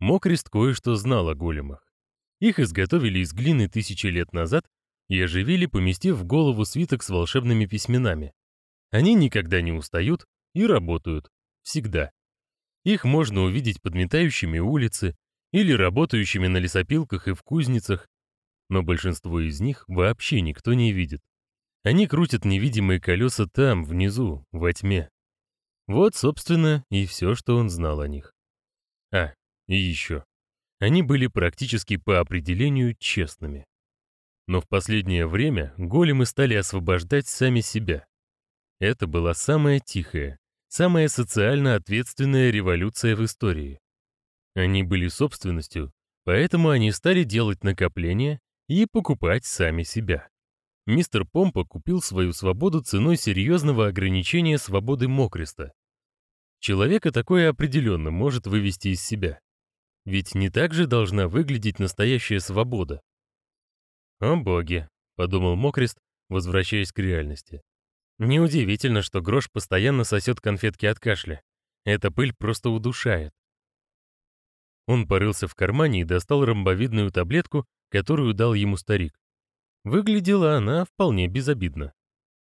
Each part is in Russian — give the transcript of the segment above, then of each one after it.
Мокрест кое-что знал о големах. Их изготовили из глины тысячи лет назад и оживили, поместив в голову свиток с волшебными письменами. Они никогда не устают и работают. Всегда. Их можно увидеть подметающими улицы или работающими на лесопилках и в кузницах, но большинство из них вообще никто не видит. Они крутят невидимые колеса там, внизу, во тьме. Вот, собственно, и все, что он знал о них. А, и еще. Они были практически по определению честными. Но в последнее время големы стали освобождать сами себя. Это была самая тихая, самая социально ответственная революция в истории. Они были собственностью, поэтому они стали делать накопления и покупать сами себя. Мистер Помпа купил свою свободу ценой серьезного ограничения свободы Мокриста. Человека такое определенно может вывести из себя. Ведь не так же должна выглядеть настоящая свобода. «О боги», — подумал Мокрист, возвращаясь к реальности. Неудивительно, что Грош постоянно сосет конфетки от кашля. Эта пыль просто удушает. Он порылся в кармане и достал ромбовидную таблетку, которую дал ему старик. Выглядела она вполне безобидно.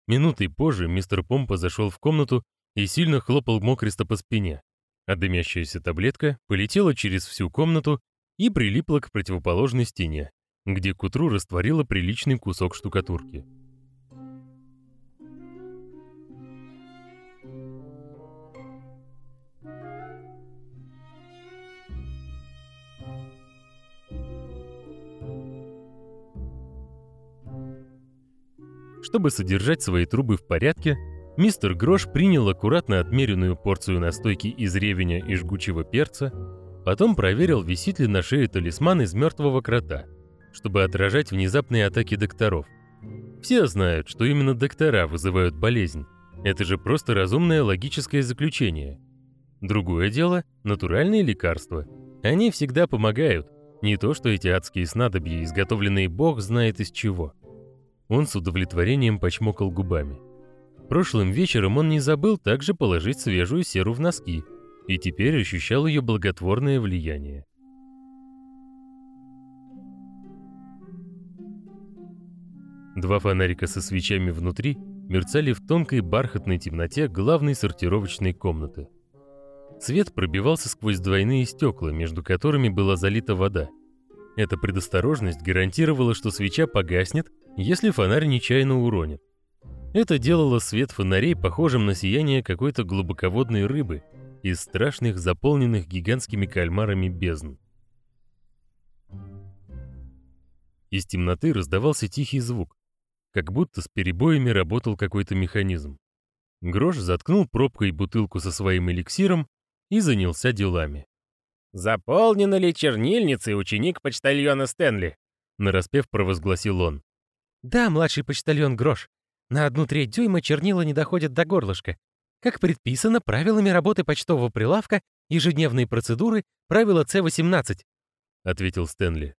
Минутой позже мистер Помпа зашел в комнату и сильно хлопал Мокриста по спине, а дымящаяся таблетка полетела через всю комнату и прилипла к противоположной стене, где к утру растворила приличный кусок штукатурки. Чтобы содержать свои трубы в порядке, мистер Грош принял аккуратно отмеренную порцию настойки из ревеня и жгучего перца, потом проверил, висит ли на шее талисман из мертвого крота, чтобы отражать внезапные атаки докторов. Все знают, что именно доктора вызывают болезнь. Это же просто разумное логическое заключение. Другое дело – натуральные лекарства. Они всегда помогают, не то что эти адские снадобья, изготовленные бог знает из чего – он с удовлетворением почмокал губами. Прошлым вечером он не забыл также положить свежую серу в носки и теперь ощущал ее благотворное влияние. Два фонарика со свечами внутри мерцали в тонкой бархатной темноте главной сортировочной комнаты. Свет пробивался сквозь двойные стекла, между которыми была залита вода. Эта предосторожность гарантировала, что свеча погаснет, если фонарь нечаянно уронит. Это делало свет фонарей похожим на сияние какой-то глубоководной рыбы из страшных, заполненных гигантскими кальмарами бездн. Из темноты раздавался тихий звук, как будто с перебоями работал какой-то механизм. Грош заткнул пробкой бутылку со своим эликсиром и занялся делами. «Заполнена ли чернильницей ученик почтальона Стэнли?» — нараспев провозгласил он. «Да, младший почтальон Грош. На одну треть дюйма чернила не доходят до горлышка. Как предписано правилами работы почтового прилавка, ежедневные процедуры, правило С-18», — ответил Стэнли.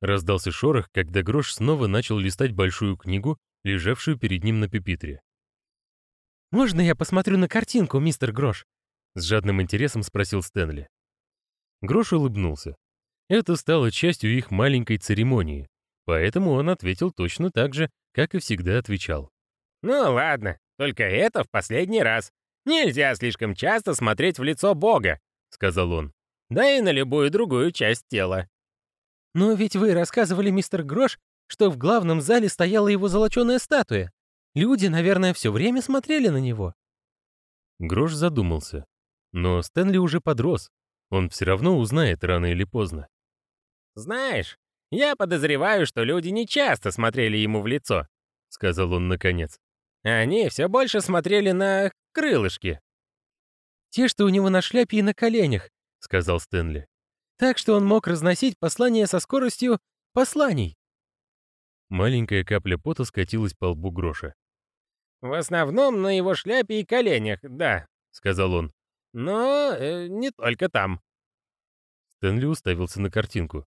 Раздался шорох, когда Грош снова начал листать большую книгу, лежавшую перед ним на пепитре. «Можно я посмотрю на картинку, мистер Грош?» — с жадным интересом спросил Стэнли. Грош улыбнулся. Это стало частью их маленькой церемонии, Поэтому он ответил точно так же, как и всегда отвечал. «Ну ладно, только это в последний раз. Нельзя слишком часто смотреть в лицо Бога», — сказал он. «Да и на любую другую часть тела». «Но ведь вы рассказывали, мистер Грош, что в главном зале стояла его золоченая статуя. Люди, наверное, все время смотрели на него». Грош задумался. Но Стэнли уже подрос. Он все равно узнает рано или поздно. «Знаешь, я подозреваю, что люди не часто смотрели ему в лицо», — сказал он наконец. «Они все больше смотрели на крылышки». «Те, что у него на шляпе и на коленях», — сказал Стэнли. «Так что он мог разносить послания со скоростью посланий». Маленькая капля пота скатилась по лбу Гроша. «В основном на его шляпе и коленях, да», — сказал он. «Но э, не только там». Стэнли уставился на картинку.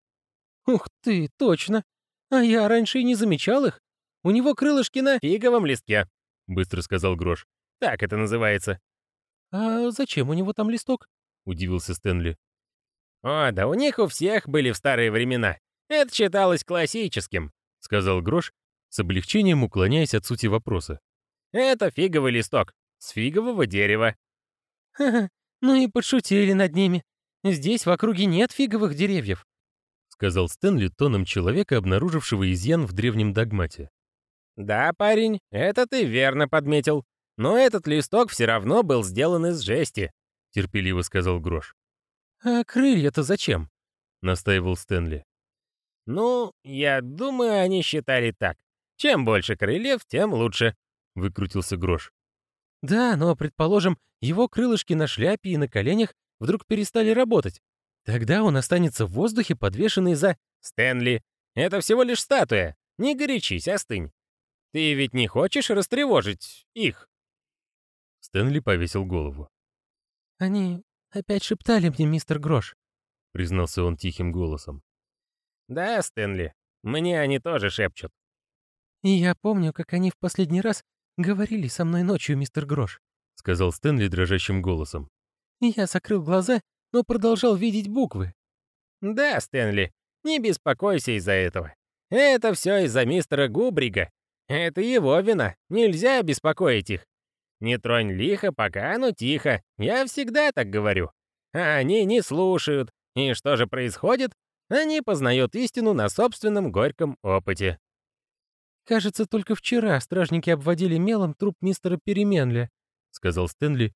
«Ух ты, точно! А я раньше и не замечал их. У него крылышки на фиговом листке», — быстро сказал Грош. «Так это называется». «А зачем у него там листок?» — удивился Стэнли. О, да у них у всех были в старые времена. Это считалось классическим, сказал Грош, с облегчением уклоняясь от сути вопроса. Это фиговый листок с фигового дерева. Ха-ха, ну и подшутили над ними. Здесь в округе нет фиговых деревьев, сказал Стэнли тоном человека, обнаружившего изъян в древнем догмате. Да, парень, это ты верно подметил. Но этот листок все равно был сделан из жести, терпеливо сказал Грош. А крылья-то зачем? настаивал Стэнли. Ну, я думаю, они считали так. Чем больше крыльев, тем лучше, выкрутился Грош. Да, но, предположим, его крылышки на шляпе и на коленях вдруг перестали работать. Тогда он останется в воздухе, подвешенный за... Стэнли, это всего лишь статуя. Не горячись, остынь. Ты ведь не хочешь растревожить их? Стэнли повесил голову. Они опять шептали мне, мистер Грош, признался он тихим голосом. Да, Стэнли, мне они тоже шепчут. И я помню, как они в последний раз говорили со мной ночью, мистер Грош, сказал Стэнли дрожащим голосом. Я закрыл глаза но продолжал видеть буквы. «Да, Стэнли, не беспокойся из-за этого. Это все из-за мистера Губрига. Это его вина, нельзя беспокоить их. Не тронь лихо, пока оно тихо, я всегда так говорю. А они не слушают. И что же происходит? Они познают истину на собственном горьком опыте. «Кажется, только вчера стражники обводили мелом труп мистера Переменля», — сказал Стэнли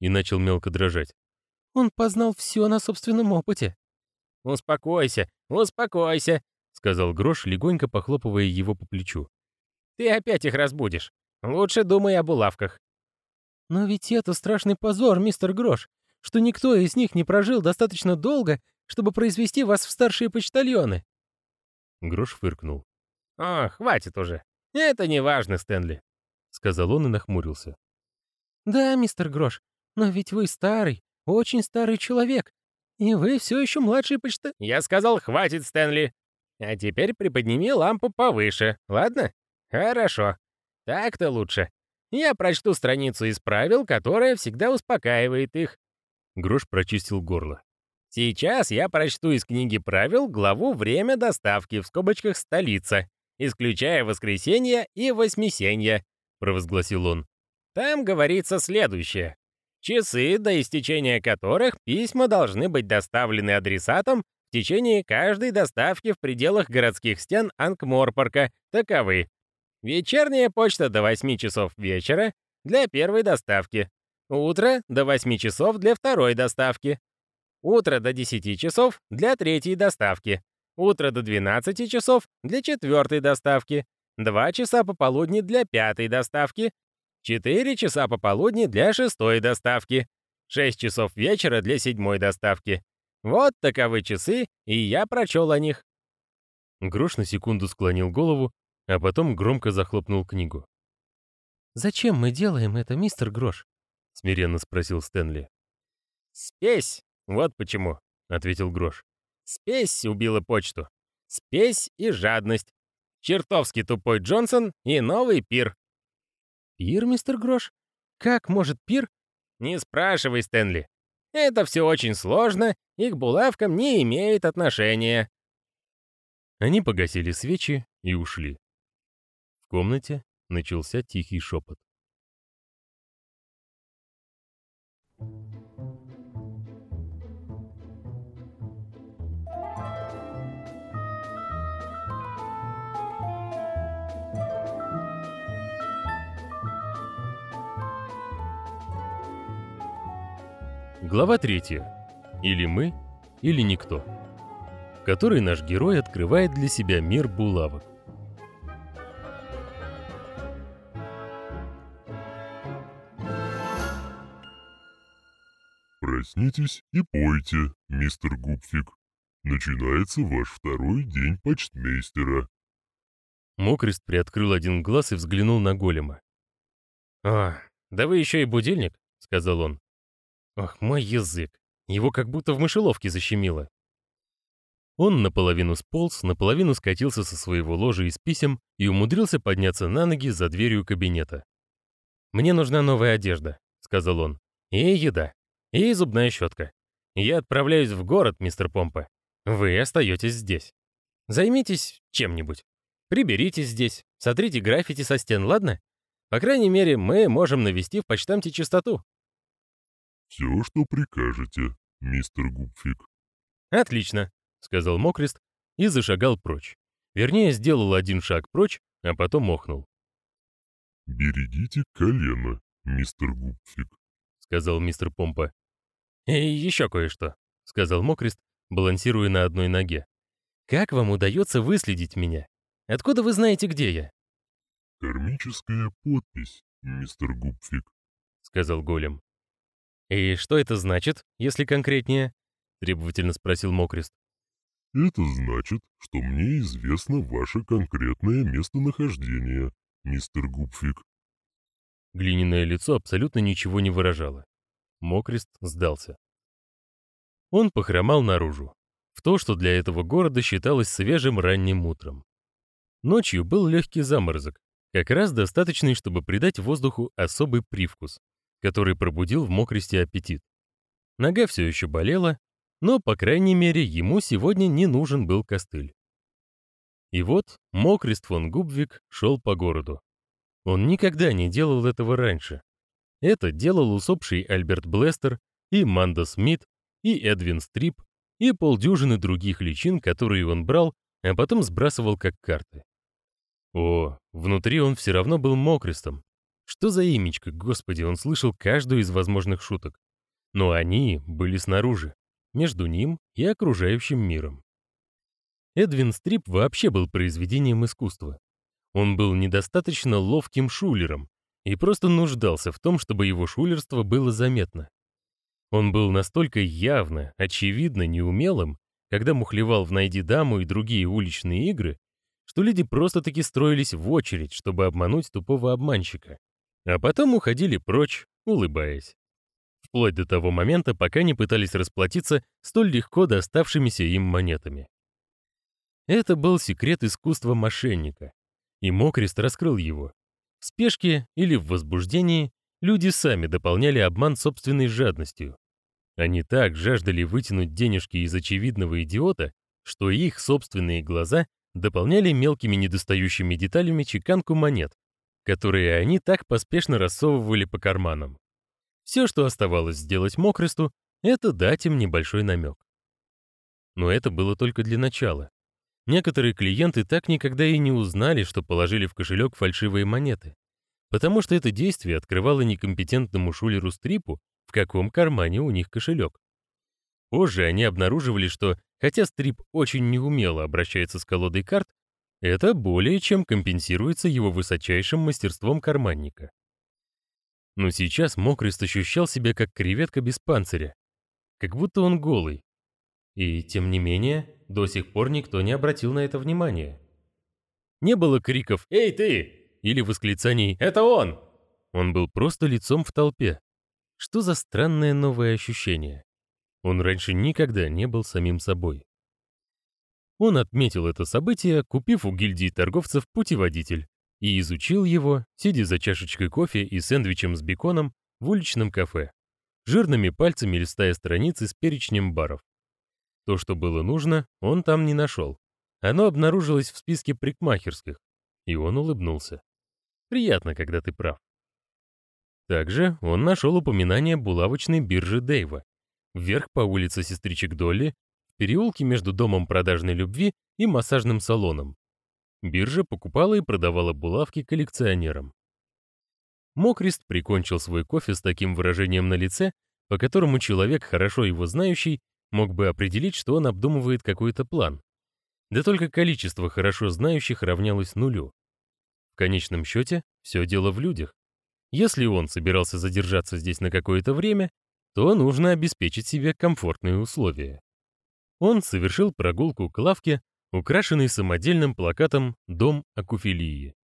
и начал мелко дрожать. Он познал все на собственном опыте. «Успокойся, успокойся», — сказал Грош, легонько похлопывая его по плечу. «Ты опять их разбудишь. Лучше думай об улавках». «Но ведь это страшный позор, мистер Грош, что никто из них не прожил достаточно долго, чтобы произвести вас в старшие почтальоны». Грош фыркнул. «О, хватит уже. Это не важно, Стэнли», — сказал он и нахмурился. «Да, мистер Грош, но ведь вы старый, очень старый человек, и вы все еще младший почта...» «Я сказал, хватит, Стэнли. А теперь приподними лампу повыше, ладно? Хорошо. Так-то лучше. Я прочту страницу из правил, которая всегда успокаивает их». Грош прочистил горло. «Сейчас я прочту из книги правил главу «Время доставки» в скобочках «Столица», исключая воскресенье и воскресенье», — провозгласил он. Там говорится следующее часы, до истечения которых письма должны быть доставлены адресатам в течение каждой доставки в пределах городских стен Анкморпорка таковы. Вечерняя почта до 8 часов вечера для первой доставки. Утро до 8 часов для второй доставки. Утро до 10 часов для третьей доставки. Утро до 12 часов для четвертой доставки. 2 часа пополудни для пятой доставки 4 часа пополудни для шестой доставки, 6 часов вечера для седьмой доставки. Вот таковы часы, и я прочел о них. Грош на секунду склонил голову, а потом громко захлопнул книгу. «Зачем мы делаем это, мистер Грош?» — смиренно спросил Стэнли. «Спесь, вот почему», — ответил Грош. «Спесь убила почту. Спесь и жадность. Чертовски тупой Джонсон и новый пир. Пир, мистер Грош? Как может пир? Не спрашивай, Стэнли. Это все очень сложно и к булавкам не имеет отношения. Они погасили свечи и ушли. В комнате начался тихий шепот. Глава 3. Или мы, или никто. В которой наш герой открывает для себя мир булавок. Проснитесь и пойте, мистер Гупфик. Начинается ваш второй день почтмейстера. Мокрест приоткрыл один глаз и взглянул на голема. «А, да вы еще и будильник», — сказал он. Ах, мой язык. Его как будто в мышеловке защемило. Он наполовину сполз, наполовину скатился со своего ложа из писем и умудрился подняться на ноги за дверью кабинета. «Мне нужна новая одежда», — сказал он. «И еда. И зубная щетка. Я отправляюсь в город, мистер Помпа. Вы остаетесь здесь. Займитесь чем-нибудь. Приберите здесь, сотрите граффити со стен, ладно? По крайней мере, мы можем навести в почтамте чистоту. Все, что прикажете, мистер Гупфик. Отлично, сказал Мокрест и зашагал прочь. Вернее, сделал один шаг прочь, а потом охнул. «Берегите колено, мистер Гупфик», — сказал мистер Помпа. «И еще кое-что», — сказал Мокрест, балансируя на одной ноге. «Как вам удается выследить меня? Откуда вы знаете, где я?» «Кармическая подпись, мистер Гупфик», — сказал голем. «И что это значит, если конкретнее?» — требовательно спросил Мокрест. «Это значит, что мне известно ваше конкретное местонахождение, мистер Гупфик». Глиняное лицо абсолютно ничего не выражало. Мокрест сдался. Он похромал наружу, в то, что для этого города считалось свежим ранним утром. Ночью был легкий заморозок, как раз достаточный, чтобы придать воздуху особый привкус, который пробудил в Мокресте аппетит. Нога все еще болела, но, по крайней мере, ему сегодня не нужен был костыль. И вот Мокрест фон Губвик шел по городу. Он никогда не делал этого раньше. Это делал усопший Альберт Блестер и Манда Смит, и Эдвин Стрип, и полдюжины других личин, которые он брал, а потом сбрасывал как карты. О, внутри он все равно был мокрестом. Что за имечко, господи, он слышал каждую из возможных шуток. Но они были снаружи, между ним и окружающим миром. Эдвин Стрип вообще был произведением искусства. Он был недостаточно ловким шулером и просто нуждался в том, чтобы его шулерство было заметно. Он был настолько явно, очевидно неумелым, когда мухлевал в «Найди даму» и другие уличные игры, что люди просто-таки строились в очередь, чтобы обмануть тупого обманщика, а потом уходили прочь, улыбаясь. Вплоть до того момента, пока не пытались расплатиться столь легко доставшимися им монетами. Это был секрет искусства мошенника, и Мокрест раскрыл его. В спешке или в возбуждении люди сами дополняли обман собственной жадностью. Они так жаждали вытянуть денежки из очевидного идиота, что их собственные глаза дополняли мелкими недостающими деталями чеканку монет, которые они так поспешно рассовывали по карманам. Все, что оставалось сделать Мокресту, это дать им небольшой намек. Но это было только для начала. Некоторые клиенты так никогда и не узнали, что положили в кошелек фальшивые монеты, потому что это действие открывало некомпетентному шулеру Стрипу, в каком кармане у них кошелек. Позже они обнаруживали, что, хотя Стрип очень неумело обращается с колодой карт, это более чем компенсируется его высочайшим мастерством карманника. Но сейчас Мокрест ощущал себя как креветка без панциря, как будто он голый. И, тем не менее, до сих пор никто не обратил на это внимания. Не было криков «Эй, ты!» или восклицаний «Это он!». Он был просто лицом в толпе. Что за странное новое ощущение? Он раньше никогда не был самим собой. Он отметил это событие, купив у гильдии торговцев путеводитель, и изучил его, сидя за чашечкой кофе и сэндвичем с беконом в уличном кафе, жирными пальцами листая страницы с перечнем баров. То, что было нужно, он там не нашел. Оно обнаружилось в списке прикмахерских, и он улыбнулся. Приятно, когда ты прав. Также он нашел упоминание булавочной биржи Дэйва. Вверх по улице Сестричек Долли, переулке между домом продажной любви и массажным салоном. Биржа покупала и продавала булавки коллекционерам. Мокрист прикончил свой кофе с таким выражением на лице, по которому человек, хорошо его знающий, мог бы определить, что он обдумывает какой-то план. Да только количество хорошо знающих равнялось нулю. В конечном счете, все дело в людях. Если он собирался задержаться здесь на какое-то время, то нужно обеспечить себе комфортные условия. Он совершил прогулку к лавке, украшенной самодельным плакатом «Дом Акуфилии».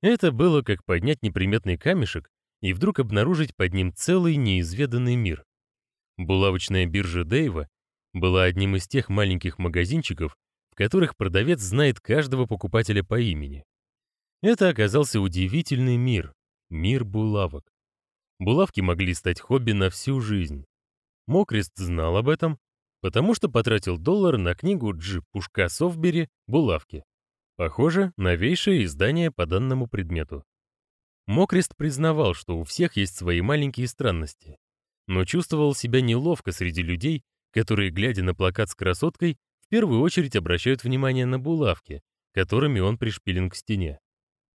Это было как поднять неприметный камешек и вдруг обнаружить под ним целый неизведанный мир. Булавочная биржа Дэйва была одним из тех маленьких магазинчиков, в которых продавец знает каждого покупателя по имени. Это оказался удивительный мир, мир булавок. Булавки могли стать хобби на всю жизнь. Мокрест знал об этом, потому что потратил доллар на книгу Джи Пушка Софбери «Булавки». Похоже, новейшее издание по данному предмету. Мокрест признавал, что у всех есть свои маленькие странности, но чувствовал себя неловко среди людей, которые, глядя на плакат с красоткой, в первую очередь обращают внимание на булавки, которыми он пришпилен к стене.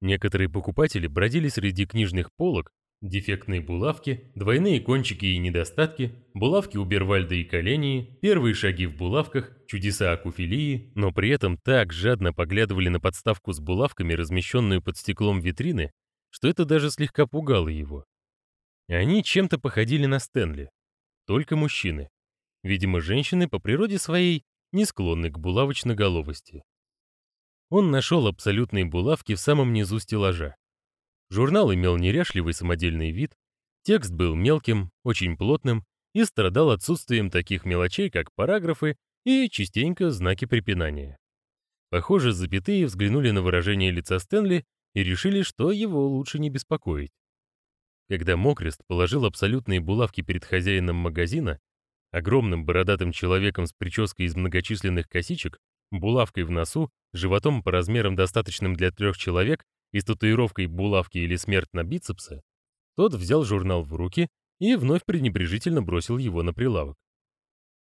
Некоторые покупатели бродили среди книжных полок, дефектные булавки, двойные кончики и недостатки, булавки у Бервальда и Колении, первые шаги в булавках, чудеса акуфилии, но при этом так жадно поглядывали на подставку с булавками, размещенную под стеклом витрины, что это даже слегка пугало его. Они чем-то походили на Стэнли, только мужчины. Видимо, женщины по природе своей не склонны к булавочноголовости. Он нашел абсолютные булавки в самом низу стеллажа. Журнал имел неряшливый самодельный вид, текст был мелким, очень плотным и страдал отсутствием таких мелочей, как параграфы и частенько знаки препинания. Похоже, запятые взглянули на выражение лица Стэнли и решили, что его лучше не беспокоить. Когда Мокрест положил абсолютные булавки перед хозяином магазина, огромным бородатым человеком с прической из многочисленных косичек, булавкой в носу, животом по размерам достаточным для трех человек и с татуировкой булавки или смерть на бицепсе, тот взял журнал в руки и вновь пренебрежительно бросил его на прилавок.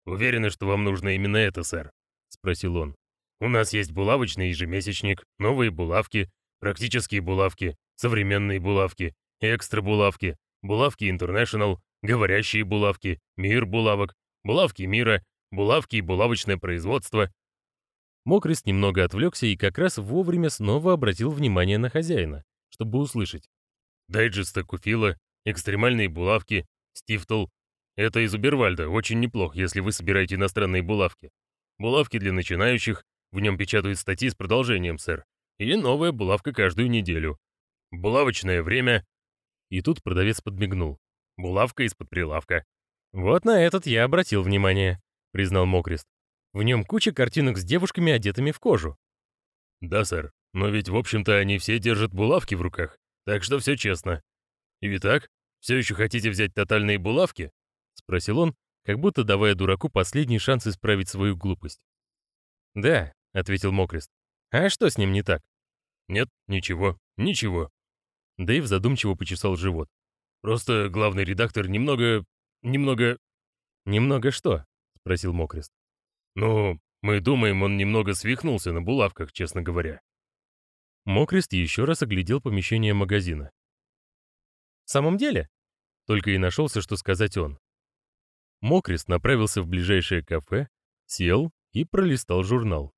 «Уверены, что вам нужно именно это, сэр?» — спросил он. «У нас есть булавочный ежемесячник, новые булавки, практические булавки, современные булавки, экстра-булавки, булавки International, говорящие булавки, мир булавок, булавки мира, булавки и булавочное производство, Мокрест немного отвлекся и как раз вовремя снова обратил внимание на хозяина, чтобы услышать. «Дайджест Акуфила, экстремальные булавки, Стифтл. Это из Убервальда, очень неплохо, если вы собираете иностранные булавки. Булавки для начинающих, в нем печатают статьи с продолжением, сэр. И новая булавка каждую неделю. Булавочное время». И тут продавец подмигнул. «Булавка из-под прилавка». «Вот на этот я обратил внимание», — признал Мокрест. В нем куча картинок с девушками, одетыми в кожу. Да, сэр. Но ведь, в общем-то, они все держат булавки в руках. Так что все честно. И так, все еще хотите взять тотальные булавки? Спросил он, как будто давая дураку последний шанс исправить свою глупость. «Да», — ответил Мокрест. «А что с ним не так?» «Нет, ничего, ничего». Дэйв задумчиво почесал живот. «Просто главный редактор немного... немного...» «Немного что?» — спросил Мокрест. «Ну, мы думаем, он немного свихнулся на булавках, честно говоря». Мокрест еще раз оглядел помещение магазина. «В самом деле?» Только и нашелся, что сказать он. Мокрест направился в ближайшее кафе, сел и пролистал журнал.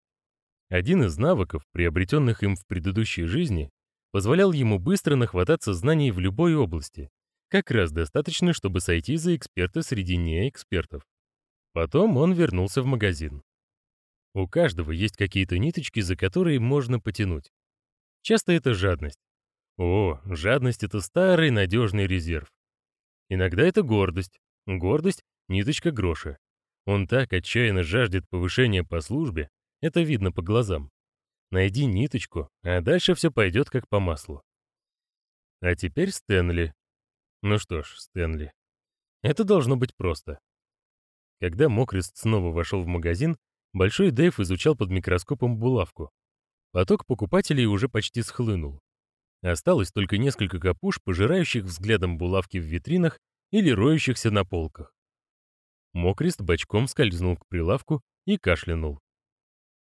Один из навыков, приобретенных им в предыдущей жизни, позволял ему быстро нахвататься знаний в любой области, как раз достаточно, чтобы сойти за эксперта среди неэкспертов. Потом он вернулся в магазин. У каждого есть какие-то ниточки, за которые можно потянуть. Часто это жадность. О, жадность — это старый надежный резерв. Иногда это гордость. Гордость — ниточка гроша. Он так отчаянно жаждет повышения по службе, это видно по глазам. Найди ниточку, а дальше все пойдет как по маслу. А теперь Стэнли. Ну что ж, Стэнли. Это должно быть просто. Когда Мокрест снова вошел в магазин, Большой Дэйв изучал под микроскопом булавку. Поток покупателей уже почти схлынул. Осталось только несколько капуш, пожирающих взглядом булавки в витринах или роющихся на полках. Мокрест бочком скользнул к прилавку и кашлянул.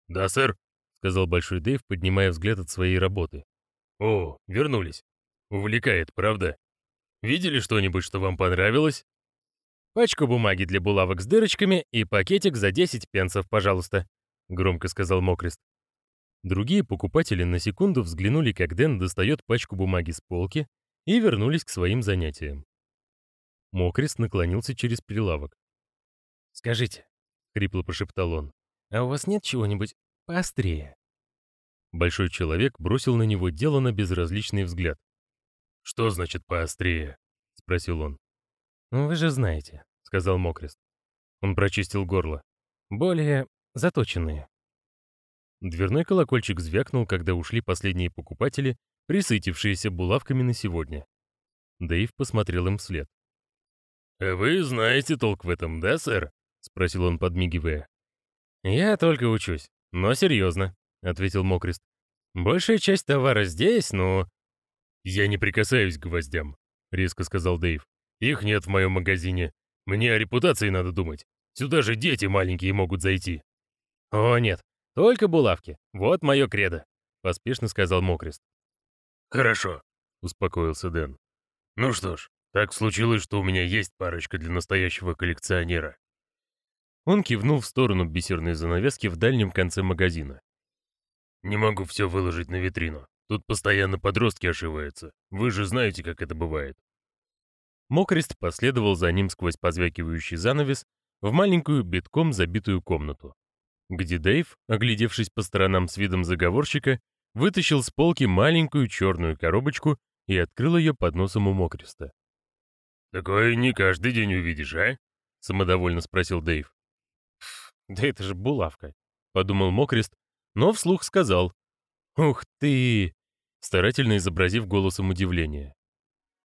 «Да, сэр», — сказал Большой Дэйв, поднимая взгляд от своей работы. «О, вернулись. Увлекает, правда? Видели что-нибудь, что вам понравилось?» «Пачку бумаги для булавок с дырочками и пакетик за 10 пенсов, пожалуйста», — громко сказал Мокрест. Другие покупатели на секунду взглянули, как Дэн достает пачку бумаги с полки, и вернулись к своим занятиям. Мокрест наклонился через прилавок. «Скажите», — хрипло прошептал он, — «а у вас нет чего-нибудь поострее?» Большой человек бросил на него делано безразличный взгляд. «Что значит поострее?» — спросил он. Ну, «Вы же знаете», — сказал Мокрест. Он прочистил горло. «Более заточенные». Дверной колокольчик звякнул, когда ушли последние покупатели, присытившиеся булавками на сегодня. Дэйв посмотрел им вслед. «А вы знаете толк в этом, да, сэр?» — спросил он, подмигивая. «Я только учусь, но серьезно», — ответил Мокрест. «Большая часть товара здесь, но...» «Я не прикасаюсь к гвоздям», — резко сказал Дэйв. «Их нет в моем магазине. Мне о репутации надо думать. Сюда же дети маленькие могут зайти». «О, нет, только булавки. Вот мое кредо», — поспешно сказал Мокрест. «Хорошо», — успокоился Дэн. «Ну что ж, так случилось, что у меня есть парочка для настоящего коллекционера». Он кивнул в сторону бисерной занавески в дальнем конце магазина. «Не могу все выложить на витрину. Тут постоянно подростки ошиваются. Вы же знаете, как это бывает». Мокрест последовал за ним сквозь позвякивающий занавес в маленькую битком забитую комнату, где Дэйв, оглядевшись по сторонам с видом заговорщика, вытащил с полки маленькую черную коробочку и открыл ее под носом у Мокреста. «Такое не каждый день увидишь, а?» — самодовольно спросил Дэйв. «Да это же булавка», — подумал Мокрест, но вслух сказал. «Ух ты!» старательно изобразив голосом удивление.